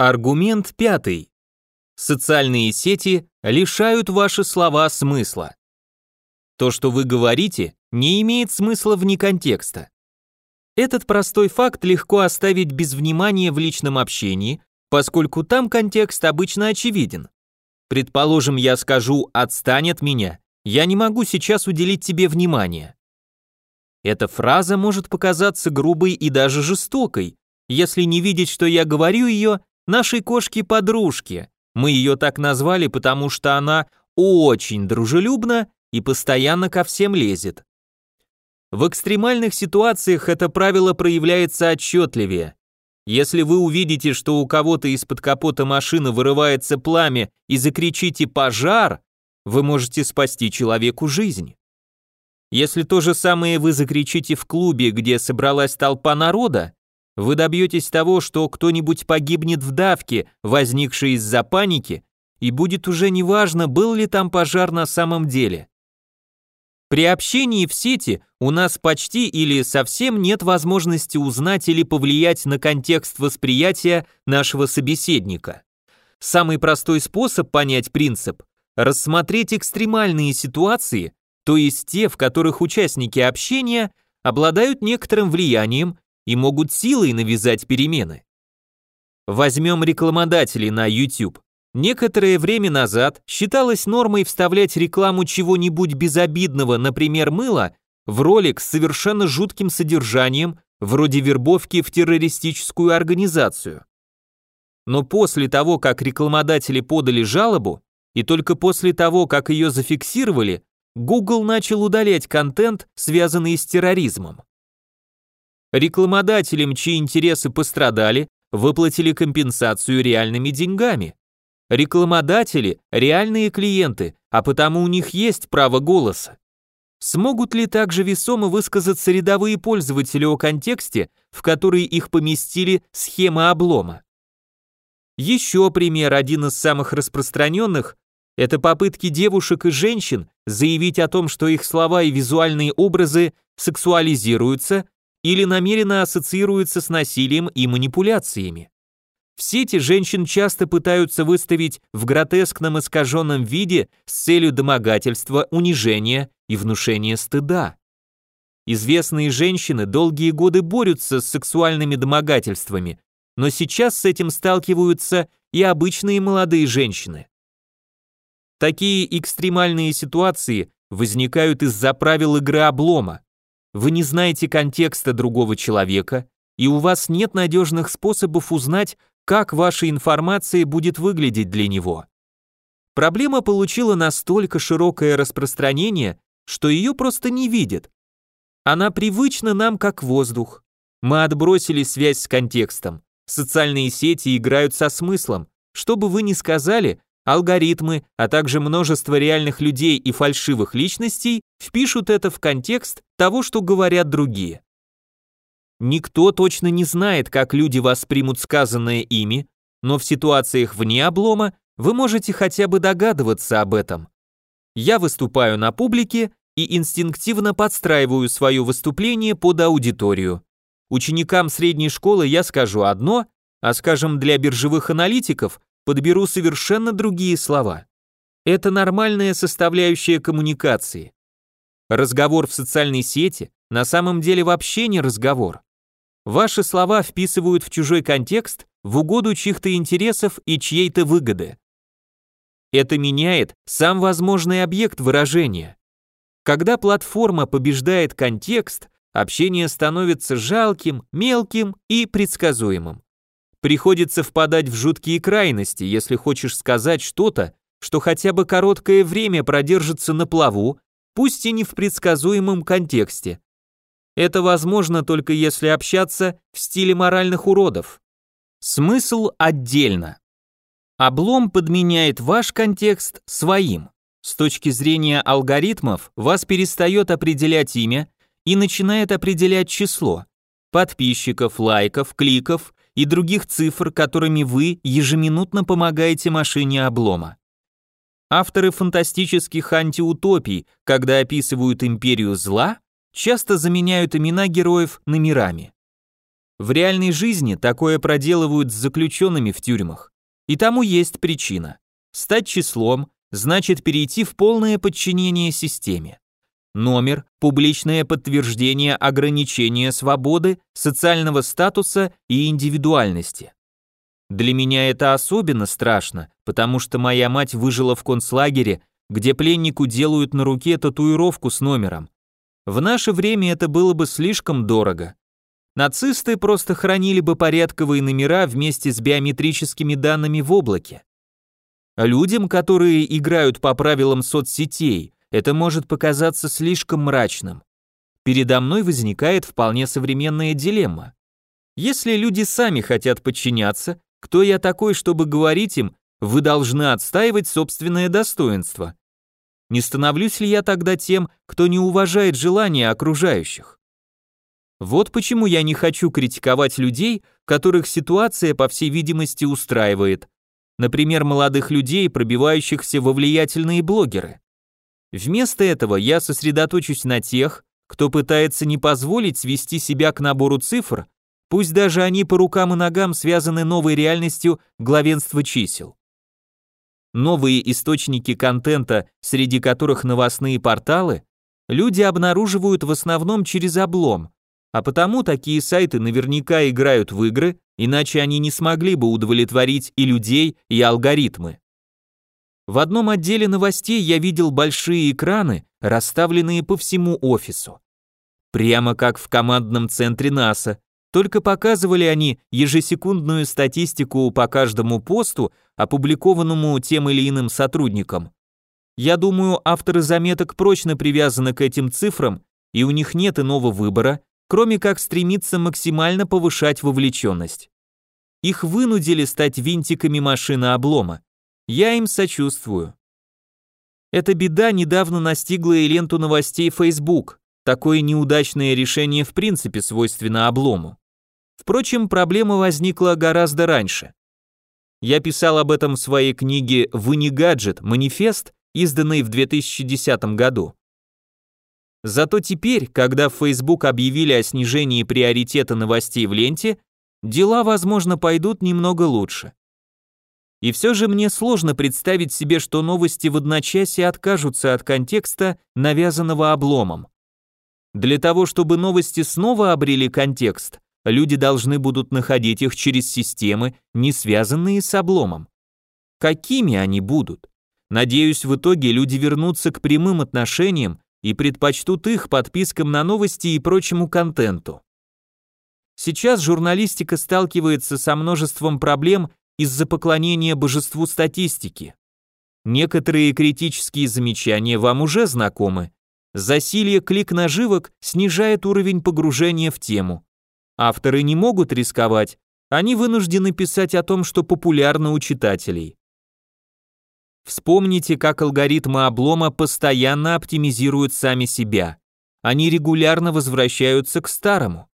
Аргумент пятый. Социальные сети лишают ваши слова смысла. То, что вы говорите, не имеет смысла вне контекста. Этот простой факт легко оставить без внимания в личном общении, поскольку там контекст обычно очевиден. Предположим, я скажу «отстань от меня», я не могу сейчас уделить тебе внимания. Эта фраза может показаться грубой и даже жестокой, если не видеть, что я говорю ее нашей кошке-подружке. Мы ее так назвали, потому что она очень дружелюбна и постоянно ко всем лезет. В экстремальных ситуациях это правило проявляется отчетливее. Если вы увидите, что у кого-то из-под капота машины вырывается пламя и закричите «пожар», вы можете спасти человеку жизнь. Если то же самое вы закричите в клубе, где собралась толпа народа, вы добьетесь того, что кто-нибудь погибнет в давке, возникшей из-за паники, и будет уже неважно, был ли там пожар на самом деле. При общении в сети у нас почти или совсем нет возможности узнать или повлиять на контекст восприятия нашего собеседника. Самый простой способ понять принцип – рассмотреть экстремальные ситуации, то есть те, в которых участники общения обладают некоторым влиянием и могут силой навязать перемены. Возьмем рекламодателей на YouTube. Некоторое время назад считалось нормой вставлять рекламу чего-нибудь безобидного, например, мыла, в ролик с совершенно жутким содержанием, вроде вербовки в террористическую организацию. Но после того, как рекламодатели подали жалобу, и только после того, как ее зафиксировали, Google начал удалять контент, связанный с терроризмом. Рекламодателям, чьи интересы пострадали, выплатили компенсацию реальными деньгами. Рекламодатели – реальные клиенты, а потому у них есть право голоса. Смогут ли также весомо высказаться рядовые пользователи о контексте, в который их поместили схемы облома? Еще пример, один из самых распространенных, это попытки девушек и женщин заявить о том, что их слова и визуальные образы сексуализируются или намеренно ассоциируются с насилием и манипуляциями. В сети женщин часто пытаются выставить в гротескном искаженном виде с целью домогательства, унижения и внушения стыда. Известные женщины долгие годы борются с сексуальными домогательствами, но сейчас с этим сталкиваются и обычные молодые женщины. Такие экстремальные ситуации возникают из-за правил игры облома. Вы не знаете контекста другого человека, и у вас нет надежных способов узнать, как ваша информация будет выглядеть для него. Проблема получила настолько широкое распространение, что ее просто не видят. Она привычна нам как воздух. Мы отбросили связь с контекстом. Социальные сети играют со смыслом. Что бы вы ни сказали, алгоритмы, а также множество реальных людей и фальшивых личностей впишут это в контекст того, что говорят другие. Никто точно не знает, как люди воспримут сказанное ими, но в ситуациях вне облома вы можете хотя бы догадываться об этом. Я выступаю на публике и инстинктивно подстраиваю свое выступление под аудиторию. Ученикам средней школы я скажу одно, а скажем, для биржевых аналитиков подберу совершенно другие слова. Это нормальная составляющая коммуникации. Разговор в социальной сети на самом деле вообще не разговор. Ваши слова вписывают в чужой контекст в угоду чьих-то интересов и чьей-то выгоды. Это меняет сам возможный объект выражения. Когда платформа побеждает контекст, общение становится жалким, мелким и предсказуемым. Приходится впадать в жуткие крайности, если хочешь сказать что-то, что хотя бы короткое время продержится на плаву, пусть и не в предсказуемом контексте. Это возможно только если общаться в стиле моральных уродов. Смысл отдельно. Облом подменяет ваш контекст своим. С точки зрения алгоритмов вас перестает определять имя и начинает определять число подписчиков, лайков, кликов и других цифр, которыми вы ежеминутно помогаете машине облома. Авторы фантастических антиутопий, когда описывают империю зла, часто заменяют имена героев номерами. В реальной жизни такое проделывают с заключенными в тюрьмах. И тому есть причина. Стать числом значит перейти в полное подчинение системе. Номер – публичное подтверждение ограничения свободы, социального статуса и индивидуальности. Для меня это особенно страшно, потому что моя мать выжила в концлагере, где пленнику делают на руке татуировку с номером. В наше время это было бы слишком дорого. Нацисты просто хранили бы порядковые номера вместе с биометрическими данными в облаке. Людям, которые играют по правилам соцсетей, это может показаться слишком мрачным. Передо мной возникает вполне современная дилемма. Если люди сами хотят подчиняться, кто я такой, чтобы говорить им, вы должны отстаивать собственное достоинство? Не становлюсь ли я тогда тем, кто не уважает желания окружающих? Вот почему я не хочу критиковать людей, которых ситуация, по всей видимости, устраивает. Например, молодых людей, пробивающихся во влиятельные блогеры. Вместо этого я сосредоточусь на тех, кто пытается не позволить свести себя к набору цифр, пусть даже они по рукам и ногам связаны новой реальностью главенства чисел. Новые источники контента, среди которых новостные порталы, люди обнаруживают в основном через облом, а потому такие сайты наверняка играют в игры, иначе они не смогли бы удовлетворить и людей, и алгоритмы. В одном отделе новостей я видел большие экраны, расставленные по всему офису. Прямо как в командном центре НАСА, только показывали они ежесекундную статистику по каждому посту, опубликованному тем или иным сотрудникам. Я думаю, авторы заметок прочно привязаны к этим цифрам, и у них нет иного выбора, кроме как стремиться максимально повышать вовлеченность. Их вынудили стать винтиками машины облома. Я им сочувствую. Эта беда недавно настигла и ленту новостей Facebook. Такое неудачное решение в принципе свойственно облому. Впрочем, проблема возникла гораздо раньше. Я писал об этом в своей книге «Вы не гаджет. Манифест», изданной в 2010 году. Зато теперь, когда в Facebook объявили о снижении приоритета новостей в ленте, дела, возможно, пойдут немного лучше. И все же мне сложно представить себе, что новости в одночасье откажутся от контекста, навязанного обломом. Для того, чтобы новости снова обрели контекст, люди должны будут находить их через системы, не связанные с обломом. Какими они будут? Надеюсь, в итоге люди вернутся к прямым отношениям и предпочтут их подпискам на новости и прочему контенту. Сейчас журналистика сталкивается со множеством проблем из-за поклонения божеству статистики. Некоторые критические замечания вам уже знакомы. Засилье клик-наживок снижает уровень погружения в тему. Авторы не могут рисковать, они вынуждены писать о том, что популярно у читателей. Вспомните, как алгоритмы облома постоянно оптимизируют сами себя. Они регулярно возвращаются к старому.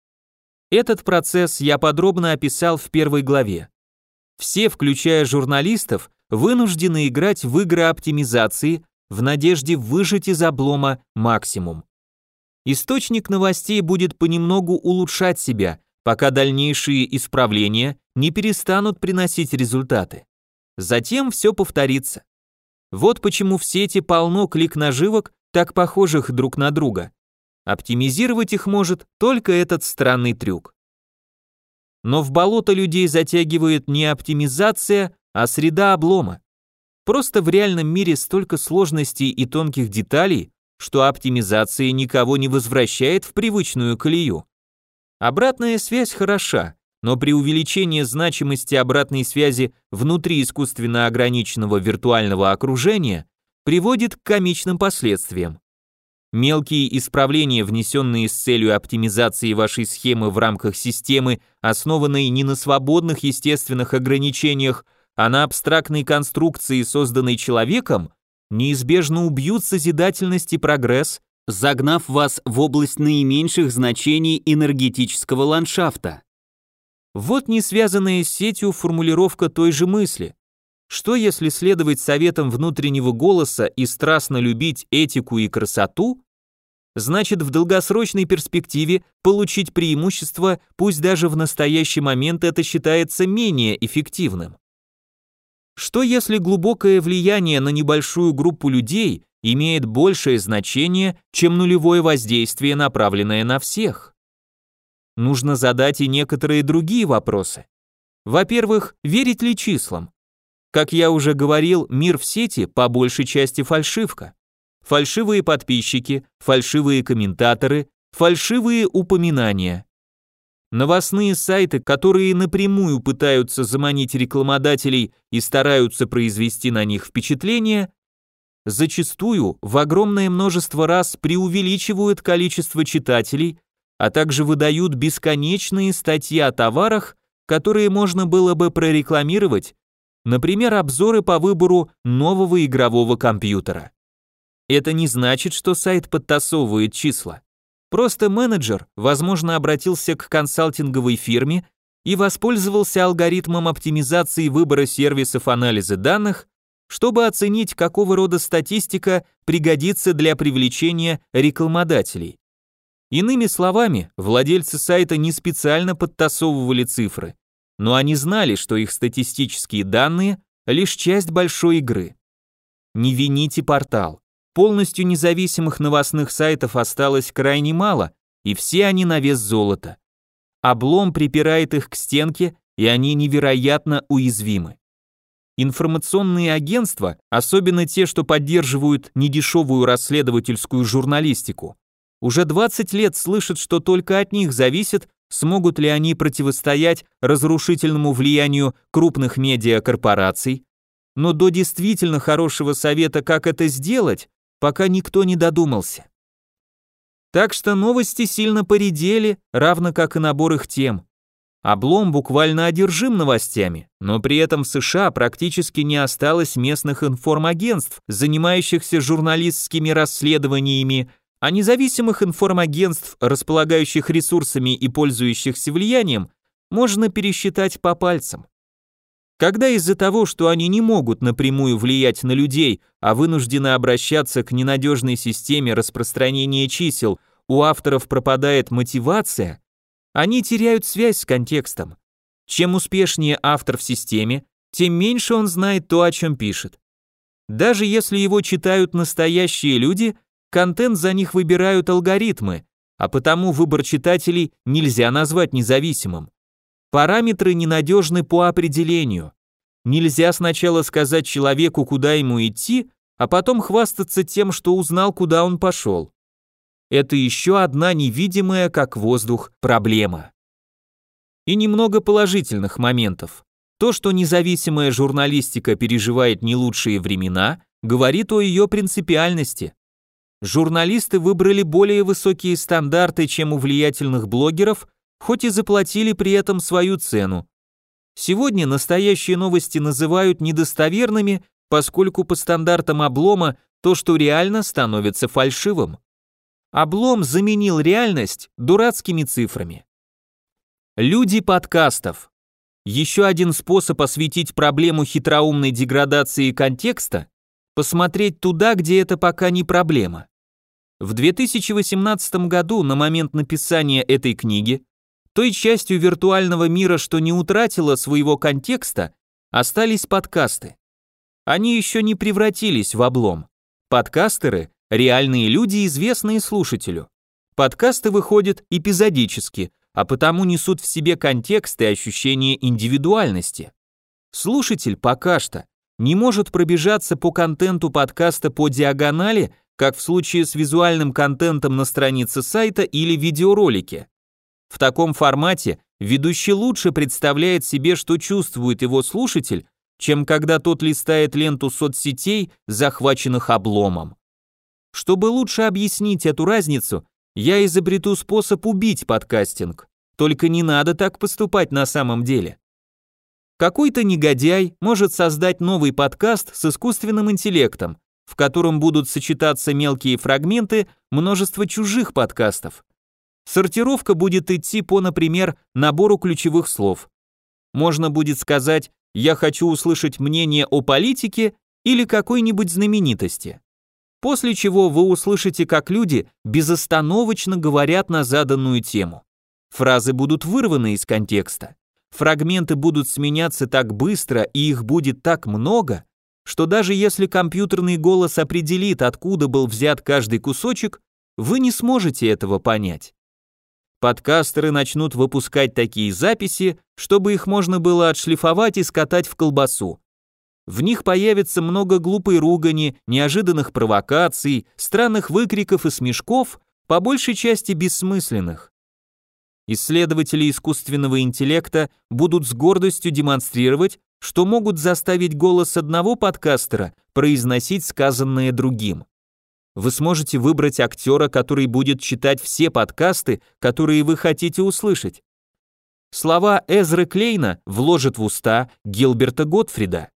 Этот процесс я подробно описал в первой главе. Все, включая журналистов, вынуждены играть в игры оптимизации в надежде выжать из облома максимум. Источник новостей будет понемногу улучшать себя, пока дальнейшие исправления не перестанут приносить результаты. Затем все повторится. Вот почему в сети полно клик-наживок, так похожих друг на друга. Оптимизировать их может только этот странный трюк. Но в болото людей затягивает не оптимизация, а среда облома. Просто в реальном мире столько сложностей и тонких деталей, что оптимизация никого не возвращает в привычную колею. Обратная связь хороша, но при увеличении значимости обратной связи внутри искусственно ограниченного виртуального окружения приводит к комичным последствиям. Мелкие исправления, внесенные с целью оптимизации вашей схемы в рамках системы, основанной не на свободных естественных ограничениях, а на абстрактной конструкции, созданной человеком, неизбежно убьют созидательность и прогресс, загнав вас в область наименьших значений энергетического ландшафта. Вот не связанная с сетью формулировка той же мысли. Что если следовать советам внутреннего голоса и страстно любить этику и красоту? Значит в долгосрочной перспективе получить преимущество, пусть даже в настоящий момент это считается менее эффективным. Что если глубокое влияние на небольшую группу людей имеет большее значение, чем нулевое воздействие, направленное на всех? Нужно задать и некоторые другие вопросы. Во-первых, верить ли числам? Как я уже говорил, мир в сети по большей части фальшивка. Фальшивые подписчики, фальшивые комментаторы, фальшивые упоминания. Новостные сайты, которые напрямую пытаются заманить рекламодателей и стараются произвести на них впечатление, зачастую в огромное множество раз преувеличивают количество читателей, а также выдают бесконечные статьи о товарах, которые можно было бы прорекламировать, например, обзоры по выбору нового игрового компьютера. Это не значит, что сайт подтасовывает числа. Просто менеджер, возможно, обратился к консалтинговой фирме и воспользовался алгоритмом оптимизации выбора сервисов анализа данных, чтобы оценить, какого рода статистика пригодится для привлечения рекламодателей. Иными словами, владельцы сайта не специально подтасовывали цифры, но они знали, что их статистические данные – лишь часть большой игры. Не вините портал. Полностью независимых новостных сайтов осталось крайне мало, и все они на вес золота. Облом припирает их к стенке, и они невероятно уязвимы. Информационные агентства, особенно те, что поддерживают недешевую расследовательскую журналистику, уже 20 лет слышат, что только от них зависит, смогут ли они противостоять разрушительному влиянию крупных медиакорпораций, но до действительно хорошего совета, как это сделать, пока никто не додумался. Так что новости сильно поредели, равно как и набор их тем. Облом буквально одержим новостями, но при этом в США практически не осталось местных информагентств, занимающихся журналистскими расследованиями, а независимых информагентств, располагающих ресурсами и пользующихся влиянием, можно пересчитать по пальцам. Когда из-за того, что они не могут напрямую влиять на людей, а вынуждены обращаться к ненадежной системе распространения чисел, у авторов пропадает мотивация, они теряют связь с контекстом. Чем успешнее автор в системе, тем меньше он знает то, о чем пишет. Даже если его читают настоящие люди, контент за них выбирают алгоритмы, а потому выбор читателей нельзя назвать независимым. Параметры ненадежны по определению. Нельзя сначала сказать человеку, куда ему идти, а потом хвастаться тем, что узнал, куда он пошел. Это еще одна невидимая, как воздух, проблема. И немного положительных моментов. То, что независимая журналистика переживает не лучшие времена, говорит о ее принципиальности. Журналисты выбрали более высокие стандарты, чем у влиятельных блогеров, хоть и заплатили при этом свою цену. Сегодня настоящие новости называют недостоверными, поскольку по стандартам облома то, что реально, становится фальшивым. Облом заменил реальность дурацкими цифрами. Люди подкастов. Еще один способ осветить проблему хитроумной деградации контекста – посмотреть туда, где это пока не проблема. В 2018 году, на момент написания этой книги, той частью виртуального мира, что не утратила своего контекста, остались подкасты. Они еще не превратились в облом. Подкастеры – реальные люди, известные слушателю. Подкасты выходят эпизодически, а потому несут в себе контекст и ощущение индивидуальности. Слушатель пока что не может пробежаться по контенту подкаста по диагонали, как в случае с визуальным контентом на странице сайта или видеоролике. В таком формате ведущий лучше представляет себе, что чувствует его слушатель, чем когда тот листает ленту соцсетей, захваченных обломом. Чтобы лучше объяснить эту разницу, я изобрету способ убить подкастинг. Только не надо так поступать на самом деле. Какой-то негодяй может создать новый подкаст с искусственным интеллектом, в котором будут сочетаться мелкие фрагменты множества чужих подкастов. Сортировка будет идти по, например, набору ключевых слов. Можно будет сказать «я хочу услышать мнение о политике» или какой-нибудь знаменитости. после чего вы услышите, как люди безостановочно говорят на заданную тему. Фразы будут вырваны из контекста. Фрагменты будут сменяться так быстро и их будет так много, что даже если компьютерный голос определит, откуда был взят каждый кусочек, вы не сможете этого понять. Подкастеры начнут выпускать такие записи, чтобы их можно было отшлифовать и скатать в колбасу. В них появится много глупой ругани, неожиданных провокаций, странных выкриков и смешков, по большей части бессмысленных. Исследователи искусственного интеллекта будут с гордостью демонстрировать, что могут заставить голос одного подкастера произносить сказанное другим. Вы сможете выбрать актера, который будет читать все подкасты, которые вы хотите услышать. Слова Эзры Клейна вложат в уста Гилберта Готфрида.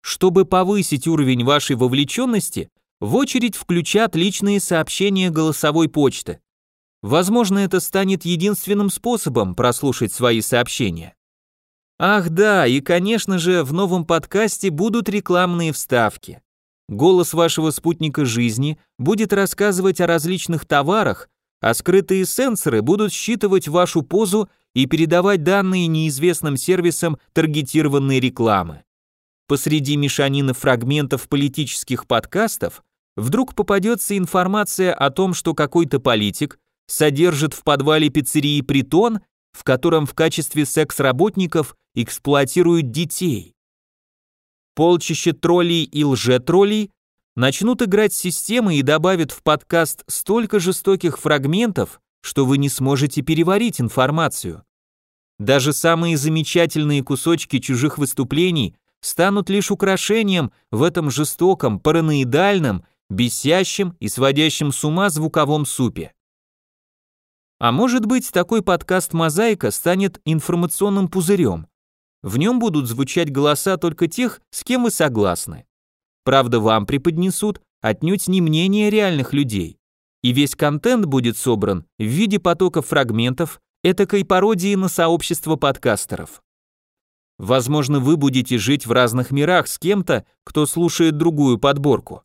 Чтобы повысить уровень вашей вовлеченности, в очередь включат личные сообщения голосовой почты. Возможно, это станет единственным способом прослушать свои сообщения. Ах да, и конечно же, в новом подкасте будут рекламные вставки. Голос вашего спутника жизни будет рассказывать о различных товарах, а скрытые сенсоры будут считывать вашу позу и передавать данные неизвестным сервисам таргетированной рекламы. Посреди мешанины фрагментов политических подкастов вдруг попадется информация о том, что какой-то политик содержит в подвале пиццерии притон, в котором в качестве секс-работников эксплуатируют детей. Полчища троллей и лже-троллей начнут играть системы и добавят в подкаст столько жестоких фрагментов, что вы не сможете переварить информацию. Даже самые замечательные кусочки чужих выступлений станут лишь украшением в этом жестоком, параноидальном, бесящем и сводящем с ума звуковом супе. А может быть, такой подкаст «Мозаика» станет информационным пузырем. В нем будут звучать голоса только тех, с кем вы согласны. Правда, вам преподнесут отнюдь не мнение реальных людей. И весь контент будет собран в виде потока фрагментов этакой пародии на сообщество подкастеров. Возможно, вы будете жить в разных мирах с кем-то, кто слушает другую подборку.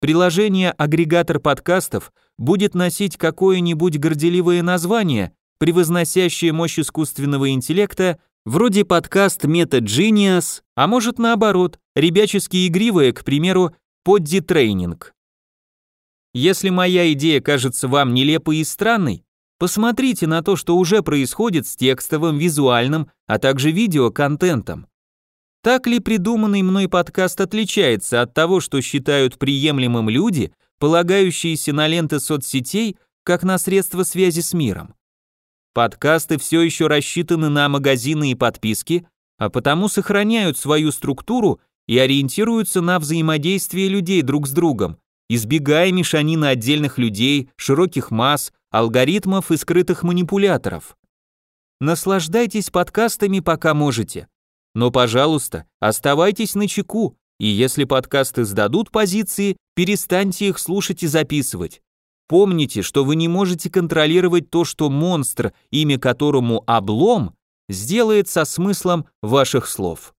Приложение «Агрегатор подкастов» будет носить какое-нибудь горделивое название, превозносящее мощь искусственного интеллекта, вроде подкаст Meta Genius, а может наоборот, ребячески игривое, к примеру, Poddy Training. Если моя идея кажется вам нелепой и странной, Посмотрите на то, что уже происходит с текстовым, визуальным, а также видеоконтентом. Так ли придуманный мной подкаст отличается от того, что считают приемлемым люди, полагающиеся на ленты соцсетей, как на средства связи с миром? Подкасты все еще рассчитаны на магазины и подписки, а потому сохраняют свою структуру и ориентируются на взаимодействие людей друг с другом, избегая мешанины отдельных людей, широких масс, алгоритмов и скрытых манипуляторов. Наслаждайтесь подкастами, пока можете. Но, пожалуйста, оставайтесь на чеку, и если подкасты сдадут позиции, перестаньте их слушать и записывать. Помните, что вы не можете контролировать то, что монстр, имя которому облом, сделает со смыслом ваших слов.